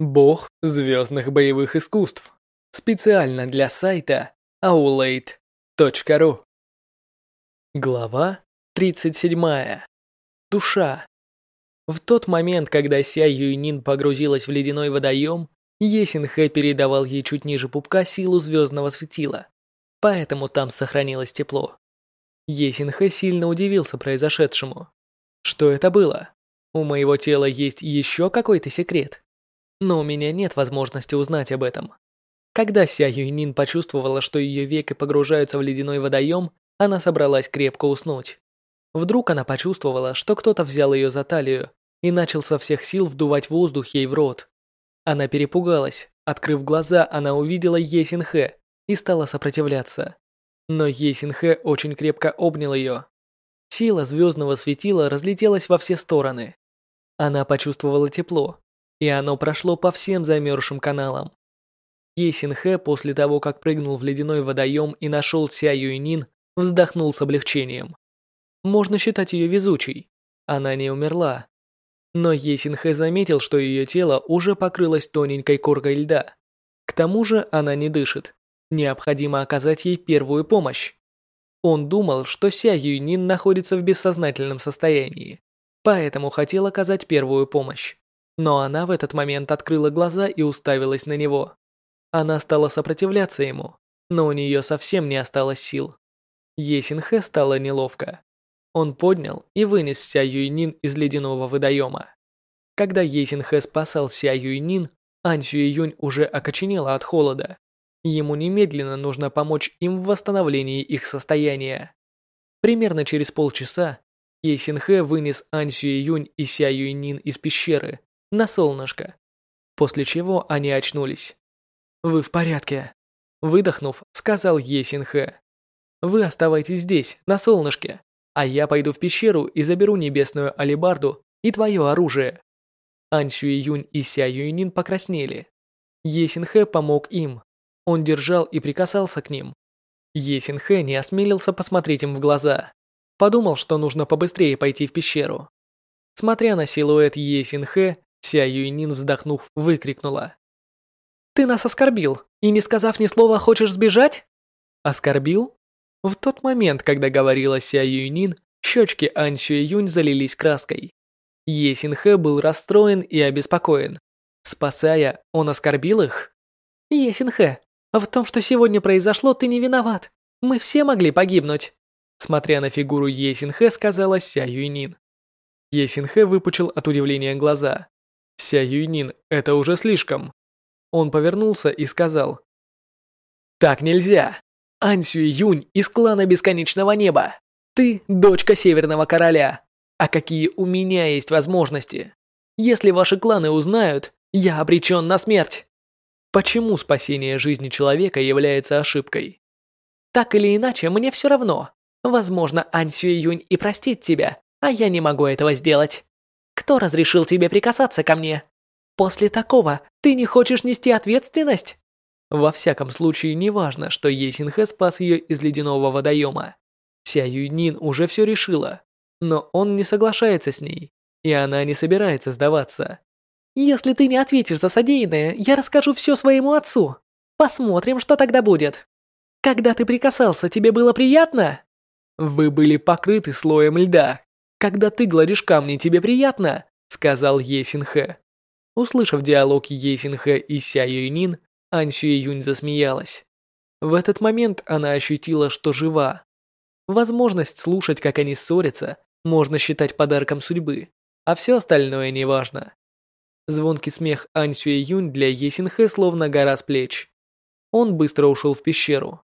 Бог звездных боевых искусств. Специально для сайта aulade.ru Глава 37. Душа. В тот момент, когда Ся Юйнин погрузилась в ледяной водоем, Есин Хэ передавал ей чуть ниже пупка силу звездного светила, поэтому там сохранилось тепло. Есин Хэ сильно удивился произошедшему. Что это было? У моего тела есть еще какой-то секрет? Но у меня нет возможности узнать об этом. Когда Ся Юйнин почувствовала, что ее веки погружаются в ледяной водоем, она собралась крепко уснуть. Вдруг она почувствовала, что кто-то взял ее за талию и начал со всех сил вдувать воздух ей в рот. Она перепугалась. Открыв глаза, она увидела Есинхэ и стала сопротивляться. Но Есинхэ очень крепко обнял ее. Сила звездного светила разлетелась во все стороны. Она почувствовала тепло, и оно прошло по всем замерзшим каналам. Есинхэ после того, как прыгнул в ледяной водоем и нашел Ся Юйнин, вздохнул с облегчением. Можно считать ее везучей. Она не умерла. Но Есинхэ заметил, что ее тело уже покрылось тоненькой коркой льда. К тому же она не дышит. Необходимо оказать ей первую помощь. Он думал, что Ся Юйнин находится в бессознательном состоянии, поэтому хотел оказать первую помощь. Но она в этот момент открыла глаза и уставилась на него. Она стала сопротивляться ему, но у нее совсем не осталось сил. Есинхэ стало неловко. Он поднял и вынес Ся Юйнин из ледяного водоема. Когда Есинхэ спасал Ся Юйнин, Ань Юнь уже окоченела от холода. Ему немедленно нужно помочь им в восстановлении их состояния. Примерно через полчаса Есинхэ вынес Ань Юнь и Ся Юйнин из пещеры на солнышко. После чего они очнулись. «Вы в порядке?» Выдохнув, сказал Есинхэ. «Вы оставайтесь здесь, на солнышке, а я пойду в пещеру и заберу небесную алебарду и твое оружие». Ань Юнь и Ся Юйнин покраснели. Есинхэ помог им. Он держал и прикасался к ним. Есинхэ не осмелился посмотреть им в глаза. Подумал, что нужно побыстрее пойти в пещеру. Смотря на силуэт Есинхэ, Ся Юйнин, вздохнув, выкрикнула. «Ты нас оскорбил, и не сказав ни слова, хочешь сбежать?» «Оскорбил?» В тот момент, когда говорила Ся Юйнин, щечки Ань Юнь залились краской. Есин Хэ был расстроен и обеспокоен. Спасая, он оскорбил их? Есин Хэ, в том, что сегодня произошло, ты не виноват. Мы все могли погибнуть. Смотря на фигуру Есин Хэ, сказала Ся Юйнин. Есин Хэ выпучил от удивления глаза. Ся Юйнин, это уже слишком. Он повернулся и сказал. Так нельзя. Ань Сюй Юнь из клана Бесконечного Неба. Ты дочка Северного Короля. А какие у меня есть возможности? Если ваши кланы узнают, я обречен на смерть. Почему спасение жизни человека является ошибкой? Так или иначе, мне все равно. Возможно, Ань Сюй Юнь и простит тебя, а я не могу этого сделать. Кто разрешил тебе прикасаться ко мне? После такого ты не хочешь нести ответственность? Во всяком случае, не важно, что Есинхэ спас ее из ледяного водоема. Ся Юнин уже все решила, но он не соглашается с ней, и она не собирается сдаваться. Если ты не ответишь за содеянное, я расскажу все своему отцу. Посмотрим, что тогда будет. Когда ты прикасался, тебе было приятно? Вы были покрыты слоем льда, когда ты гладишь камни, тебе приятно?» — сказал Есинхэ. Услышав диалог Есинхэ и Ся Юйнин, Ань Юнь засмеялась. В этот момент она ощутила, что жива. Возможность слушать, как они ссорятся, можно считать подарком судьбы, а все остальное неважно. Звонкий смех Ань Юнь для Есинхэ словно гора с плеч. Он быстро ушел в пещеру.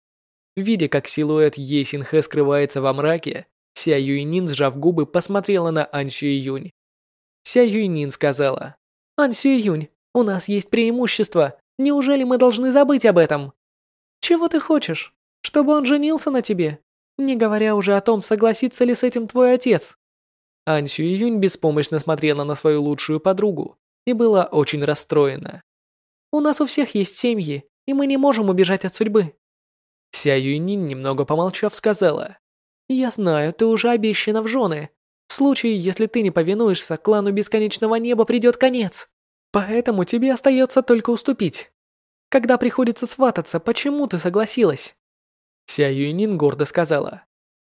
Видя, как силуэт Есинхэ скрывается во мраке, Ся Юйнин, сжав губы, посмотрела на Ань Юнь. Ся Юйнин сказала, «Ань Юнь, у нас есть преимущество. Неужели мы должны забыть об этом?» «Чего ты хочешь? Чтобы он женился на тебе? Не говоря уже о том, согласится ли с этим твой отец». Ань Юнь беспомощно смотрела на свою лучшую подругу и была очень расстроена. «У нас у всех есть семьи, и мы не можем убежать от судьбы». Ся Юйнин, немного помолчав, сказала, «Я знаю, ты уже обещана в жены. В случае, если ты не повинуешься, клану Бесконечного Неба придет конец». Поэтому тебе остается только уступить. Когда приходится свататься, почему ты согласилась?» Ся Юйнин гордо сказала.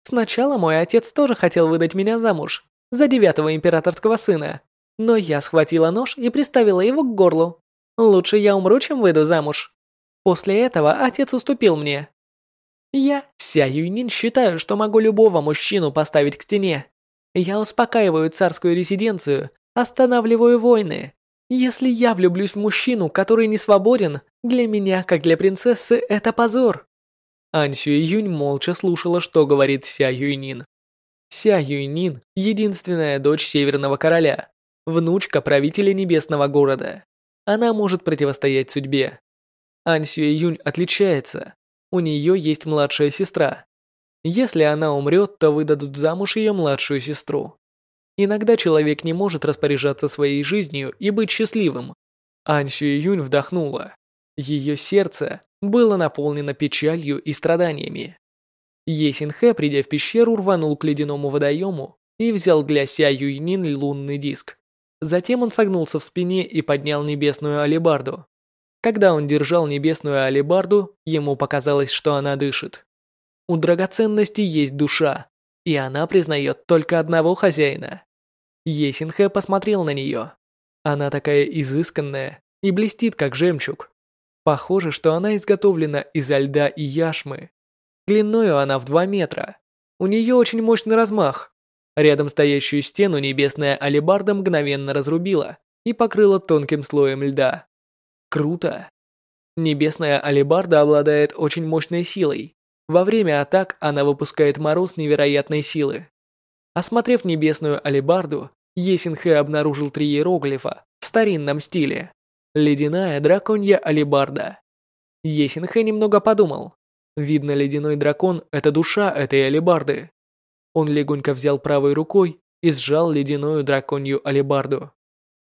«Сначала мой отец тоже хотел выдать меня замуж за девятого императорского сына, но я схватила нож и приставила его к горлу. Лучше я умру, чем выйду замуж. После этого отец уступил мне. Я, Ся Юйнин, считаю, что могу любого мужчину поставить к стене. Я успокаиваю царскую резиденцию, останавливаю войны. Если я влюблюсь в мужчину, который не свободен, для меня, как для принцессы, это позор. Ань Сюэ Юнь молча слушала, что говорит Ся Юйнин. Ся Юйнин – единственная дочь Северного Короля, внучка правителя Небесного Города. Она может противостоять судьбе. Ань Сюэ Юнь отличается. У нее есть младшая сестра. Если она умрет, то выдадут замуж ее младшую сестру. Иногда человек не может распоряжаться своей жизнью и быть счастливым. Ань Сюэ Юнь вдохнула. Ее сердце было наполнено печалью и страданиями. Есин Хэ, придя в пещеру, рванул к ледяному водоему и взял для Ся Юйнин лунный диск. Затем он согнулся в спине и поднял небесную алебарду. Когда он держал небесную алебарду, ему показалось, что она дышит. У драгоценности есть душа, и она признает только одного хозяина. Есинхэ посмотрел на нее. Она такая изысканная и блестит, как жемчуг. Похоже, что она изготовлена изо льда и яшмы. Длиною она в 2 метра. У нее очень мощный размах. Рядом стоящую стену небесная алебарда мгновенно разрубила и покрыла тонким слоем льда. Круто. Небесная алебарда обладает очень мощной силой. Во время атак она выпускает мороз невероятной силы. Осмотрев небесную алебарду, Есинхэ обнаружил три иероглифа в старинном стиле. Ледяная драконья алебарда. Есинхэ немного подумал. Видно, ледяной дракон – это душа этой алебарды. Он легонько взял правой рукой и сжал ледяную драконью алебарду.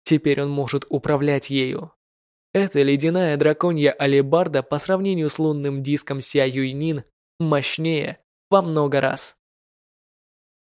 Теперь он может управлять ею. Эта ледяная драконья алебарда по сравнению с лунным диском Ся Юйнин мощнее во много раз.